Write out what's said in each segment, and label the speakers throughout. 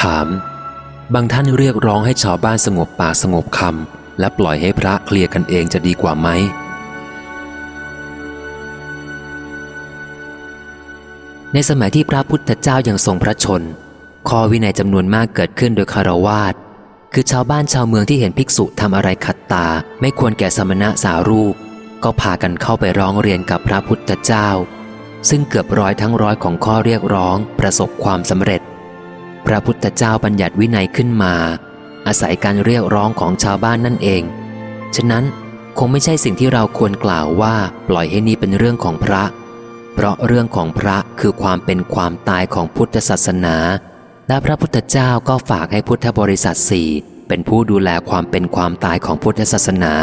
Speaker 1: ถาม บางท่านเรียกร้องให้ชาวบ้านสงบปากสงบคำและปล่อยให้พระเคลียร์กันเองจะดีกว่าไหม
Speaker 2: ในสมัยที่พระพุทธเจ้ายัางทรงพระชน ข้อวินัยจำนวนมากเกิดขึ้นโดยคารวาสคือชาวบ้านชาวเมืองที่เห็นภิกษุทำอะไรขัดตา ไม่ควรแก่สมณะสารูป ก็พากันเข้าไปร้องเรียนกับพระพุทธเจ้า ซึ่งเกือบร้อยทั้งร้อยของข้อเรียกร้องประสบความสำเร็จ พระพุทธเจ้าบัญญัติวินัยขึ้นมา อาศัยการเรียกร้องของชาวบ้านนั่นเอง ฉะนั้นคงไม่ใช่สิ่งที่เราควรกล่าวว่าปล่อยให้นี่เป็นเรื่องของพระ เพราะเรื่องของพระคือความเป็นความตายของพุทธศาสนา และพระพุทธเจ้าก็ฝากให้พุทธบริษัทสี่เป็นผู้ดูแลความเป็นความตายของพุทธศาสนา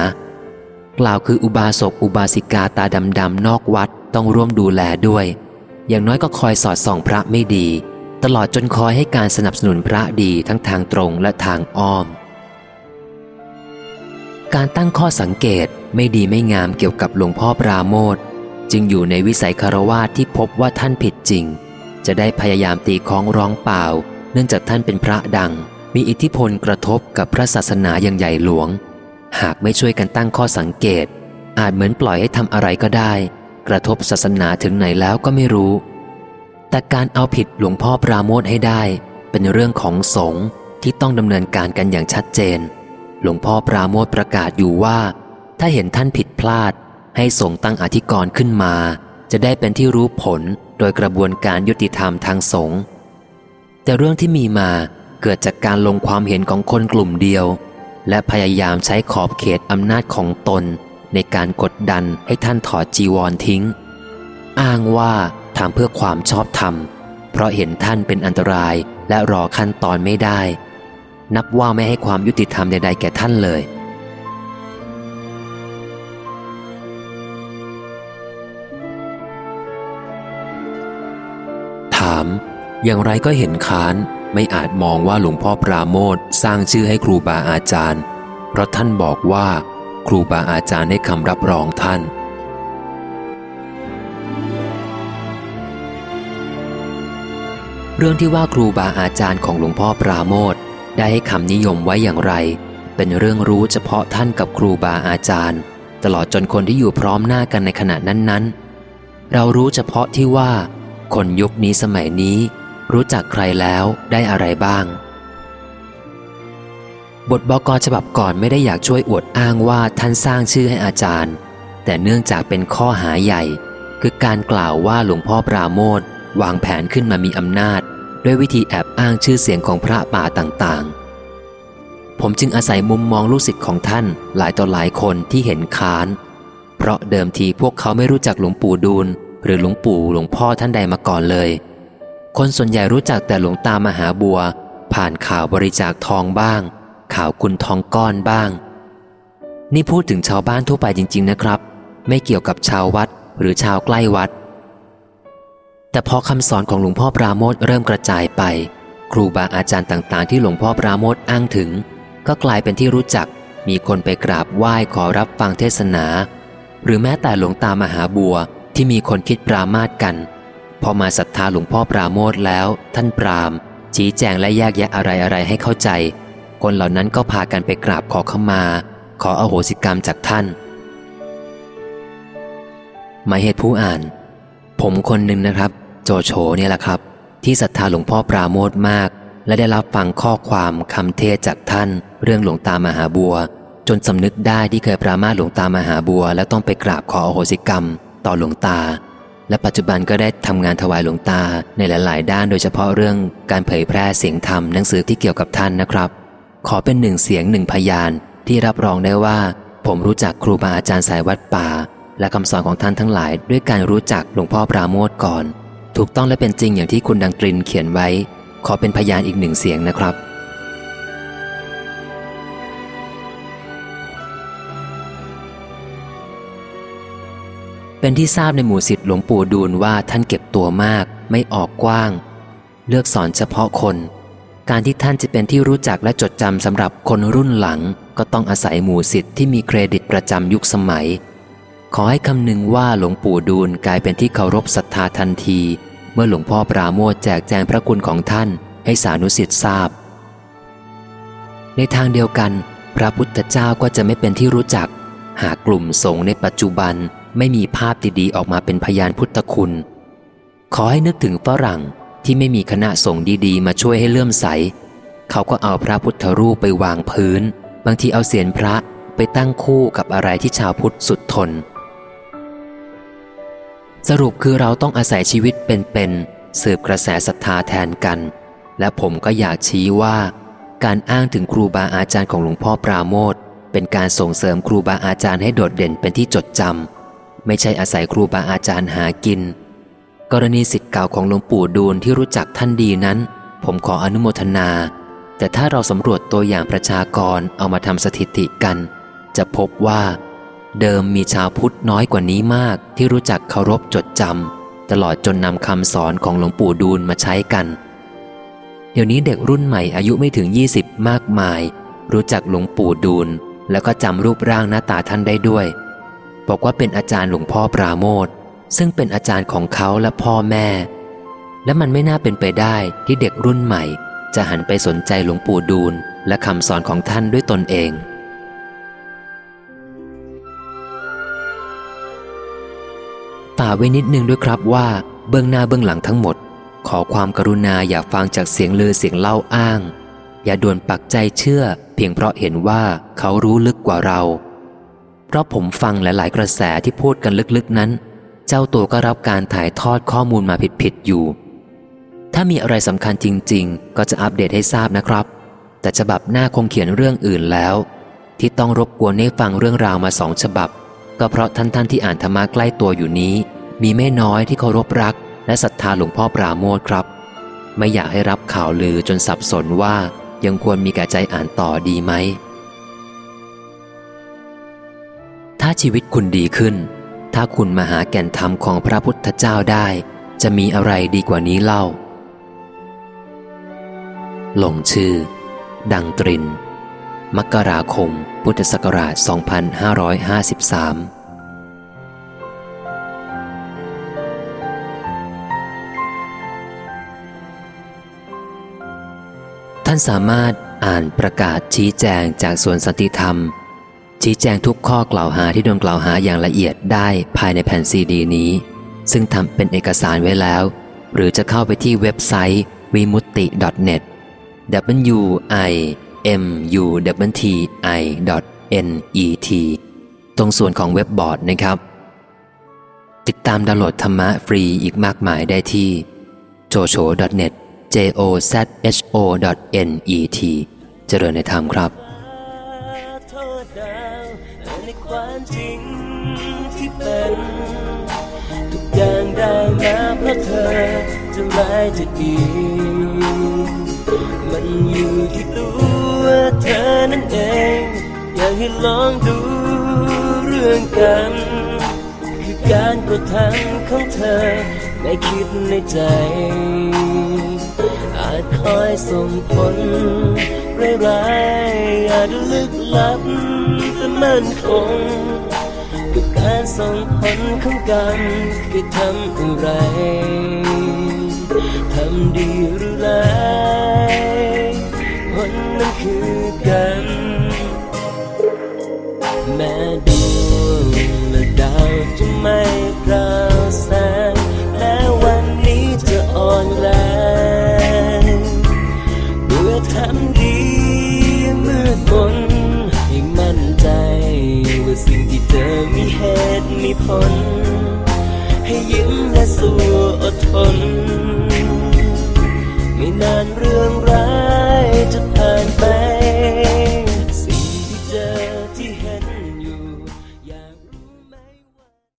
Speaker 2: กล่าวคืออุบาสกอุบาสิกาตาดำๆนอกวัดต้องร่วมดูแลด้วย อย่างน้อยก็คอยสอดส่องพระไม่ดี ตลอดจนคอยให้การสนับสนุนพระดีทั้งทางตรงและทางอ้อม การตั้งข้อสังเกตไม่ดีไม่งามเกี่ยวกับหลวงพ่อปราโมทจึงอยู่ในวิสัยคารวาสที่พบว่าท่านผิดจริง จะได้พยายามตีค้องร้องเปล่า เนื่องจากท่านเป็นพระดัง มีอิทธิพลกระทบกับพระศาสนาอย่างใหญ่หลวง หากไม่ช่วยกันตั้งข้อสังเกต อาจเหมือนปล่อยให้ทำอะไรก็ได้ กระทบศาสนาถึงไหนแล้วก็ไม่รู้ แต่การเอาผิดหลวงพ่อปราโมทให้ได้ เป็นเรื่องของสงฆ์ที่ต้องดำเนินการกันอย่างชัดเจน หลวงพ่อปราโมทประกาศอยู่ว่า ถ้าเห็นท่านผิดพลาด ให้ส่งตั้งอธิกรณ์ขึ้นมา จะได้เป็นที่รู้ผลโดยกระบวนการยุติธรรมทางสงฆ์แต่เรื่องที่มีมาเกิดจากการลงความเห็นของคนกลุ่มเดียว และพยายามใช้ขอบเขตอำนาจของตน ในการกดดันให้ท่านถอดจีวรทิ้ง อ้างว่า ทำเพื่อความชอบธรรม เพราะเห็นท่านเป็นอันตรายและรอขั้นตอนไม่ได้ นับว่าไม่ให้ความยุติธรรมใดๆแก่ท่านเลย
Speaker 1: ถาม อย่างไรก็เห็นค้านไม่อาจมองว่าหลวงพ่อปราโมทสร้างชื่อให้ครูบาอาจารย์ เพราะท่านบอกว่า ครูบาอาจารย์ให้คำรับรองท่าน
Speaker 2: เรื่องที่ว่าครูบาอาจารย์ของหลวงพ่อปราโมทได้ให้คำนิยมไว้อย่างไร เป็นเรื่องรู้เฉพาะท่านกับครูบาอาจารย์ ตลอดจนคนที่อยู่พร้อมหน้ากันในขณะนั้นๆ เรารู้เฉพาะที่ว่า คนยุคนี้สมัยนี้ รู้จักใครแล้วได้อะไรบ้าง บทบอกฉบับก่อนไม่ได้อยากช่วยอวดอ้างว่าท่านสร้างชื่อให้อาจารย์ แต่เนื่องจากเป็นข้อหาใหญ่ คือการกล่าวว่าหลวงพ่อปราโมทวางแผนขึ้นมามีอำนาจ ด้วยวิธีแอบอ้างชื่อเสียงของพระป่าต่างๆ ผมจึงอาศัยมุมมองลูกศิษย์ของท่านหลายต่อหลายคนที่เห็นค้าน เพราะเดิมทีพวกเขาไม่รู้จักหลวงปู่ดูล หรือหลวงปู่หลวงพ่อท่านใดมาก่อนเลย คนส่วนใหญ่รู้จักแต่หลวงตามหาบัว ผ่านข่าวบริจาคทองบ้าง ข่าวกุนทองก้อนบ้าง นี่พูดถึงชาวบ้านทั่วไปจริง ๆนะครับ ไม่เกี่ยวกับชาววัดหรือชาวใกล้วัด แต่พอคำสอนของหลวงพ่อปราโมทเริ่มกระจายไป ครูบาอาจารย์ต่างๆ ที่หลวงพ่อปราโมทอ้างถึง ก็กลายเป็นที่รู้จัก มีคนไปกราบไหว้ขอรับฟังเทศนา หรือแม้แต่หลวงตามหาบัวที่มีคนคิดปรามาสกัน พอมาศรัทธาหลวงพ่อปราโมทแล้ว ท่านปราม ชี้แจงและแยกแยะอะไรๆให้เข้าใจ คนเหล่านั้นก็พากันไปกราบขอขมา ขออโหสิกรรมจากท่านหมายเหตุผู้อ่าน ผมคนหนึ่งนะครับ โจโฉเนี่ยแหละครับ ที่ศรัทธาหลวงพ่อปราโมทมาก และได้รับฟังข้อความคำเทศจากท่าน เรื่องหลวงตามหาบัว จนสำนึกได้ที่เคยปรามาหลวงตามหาบัว และต้องไปกราบขออโหสิกรรม ต่อหลวงตา และปัจจุบันก็ได้ทำงานถวายหลวงตาในหลาย ๆ ด้านโดยเฉพาะเรื่องการเผยแพร่เสียงธรรมหนังสือที่เกี่ยวกับท่านนะครับ ขอเป็นหนึ่งเสียงหนึ่งพยานที่รับรองได้ว่า ผมรู้จักครูบาอาจารย์สายวัดป่า และคำสอนของท่านทั้งหลายด้วยการรู้จักหลวงพ่อปราโมทก่อน ถูกต้องและเป็นจริงอย่างที่คุณดังตรินเขียนไว้ ขอเป็นพยานอีกหนึ่งเสียงนะครับ เป็นที่ทราบในหมู่สิทธิ์หลวงปู่ดูลว่าท่านเก็บตัวมาก ไม่ออกกว้าง เลือกสอนเฉพาะคน การที่ท่านจะเป็นที่รู้จักและจดจำสำหรับคนรุ่นหลัง ก็ต้องอาศัยหมู่สิทธิ์ที่มีเครดิตประจำยุคสมัย ขอให้คำนึงว่าหลวงปู่ดูลกลายเป็นที่เคารพศรัทธาทันที เมื่อหลวงพ่อปราโมทแจกแจงพระคุณของท่านให้สานุสิทธิ์ทราบ ในทางเดียวกัน พระพุทธเจ้าก็จะไม่เป็นที่รู้จัก หากกลุ่มสงฆ์ในปัจจุบันไม่มีภาพดีๆออกมาเป็นพยานพุทธคุณ ขอให้นึกถึงฝรั่งที่ไม่มีคณะสงฆ์ดีๆ มาช่วยให้เลื่อมใส เขาก็เอาพระพุทธรูปไปวางพื้น บางทีเอาเสียนพระไปตั้งคู่กับอะไรที่ชาวพุทธสุดทน สรุปคือเราต้องอาศัยชีวิตเป็นๆสืบกระแสศรัทธาแทนกัน และผมก็อยากชี้ว่า การอ้างถึงครูบาอาจารย์ของหลวงพ่อปราโมทเป็นการส่งเสริมครูบาอาจารย์ให้โดดเด่นเป็นที่จดจำไม่ใช่อาศัยครูบาอาจารย์หากิน กรณีสิทธิ์เก่าของหลวงปู่ดูลที่รู้จักท่านดีนั้น ผมขออนุโมทนา แต่ถ้าเราสำรวจตัวอย่างประชากรเอามาทำสถิติกัน จะพบว่า เดิมมีชาวพุทธน้อยกว่านี้มากที่รู้จักเคารพจดจำตลอดจนนำคำสอนของหลวงปู่ดูลมาใช้กัน เดี๋ยวนี้เด็กรุ่นใหม่อายุไม่ถึง 20 มากมาย รู้จักหลวงปู่ดูลแล้วก็จำรูปร่างหน้าตาท่านได้ด้วย บอกว่าเป็นอาจารย์หลวงพ่อปราโมทซึ่งเป็นอาจารย์ของเขาและพ่อแม่ และมันไม่น่าเป็นไปได้ที่เด็กรุ่นใหม่ จะหันไปสนใจหลวงปู่ดูลและคำสอนของท่านด้วยตนเองาไว้นิดนึงด้วยครับว่า เบื้องหน้าเบื้องหลังทั้งหมด ขอความกรุณาอย่าฟังจากเสียงเลือเสียงเล่าอ้าง อย่าด่วนปักใจเชื่อ เพียงเพราะเห็นว่าเขารู้ลึกกว่าเรา เพราะผมฟังหลาย ๆ กระแสที่พูดกันลึกๆนั้น เจ้าตัวก็รับการถ่ายทอดข้อมูลมาผิดๆอยู่ ถ้ามีอะไรสำคัญจริง ๆ ก็จะอัปเดตให้ทราบนะครับ แต่ฉบับหน้าคงเขียนเรื่องอื่นแล้ว ที่ต้องรบกวนให้ฟังเรื่องราวมาสองฉบับก็เพราะท่านๆที่อ่านธรรมะใกล้ตัวอยู่นี้ มีไม่น้อยที่เคารพรัก และศรัทธาหลวงพ่อปราโมทครับ ไม่อยากให้รับข่าวลือจนสับสนว่ายังควรมีแก่ใจอ่านต่อดีไหม ถ้าชีวิตคุณดีขึ้น ถ้าคุณมาหาแก่นธรรมของพระพุทธเจ้าได้ จะมีอะไรดีกว่านี้เล่าลงชื่อ ดังตริน มกราคม พุทธศักราช 2553านสามารถอ่านประกาศชี้แจงจากส่วนสันติธรรม ชี้แจงทุกข้อกล่าวหาที่โดนกล่าวหาอย่างละเอียดได้ภายในแผ่นซีดีนี้ ซึ่งทำเป็นเอกสารไว้แล้ว หรือจะเข้าไปที่เว็บไซต์ vimutti net w i m u t i net ตรงส่วนของเว็บบอร์ดนะครับ ติดตามดาวน์โหลดธรรมะฟรีอีกมากมายได้ที่ jocho.net j o z h o n e t เจริญในธรรมครับ
Speaker 3: ในความจริงที่เป็นทุกอย่างได้มาเพราะเธอจะร้ายจะดีมันอยู่ที่ตัวเธอนั่นเอง อยากให้ลองดูเรื่องกัน คือการกระทำของเธอไม่คิดในใจ อาจคอยส่งผลร้ายๆอาจลึกลับแต่มั่นคงกับการส่งผลของกันคือทำอะไรทำดีหรือร้ายผลนั้นคือกันแม้ ตุมีผลให้ยิ้มและสู้อดทน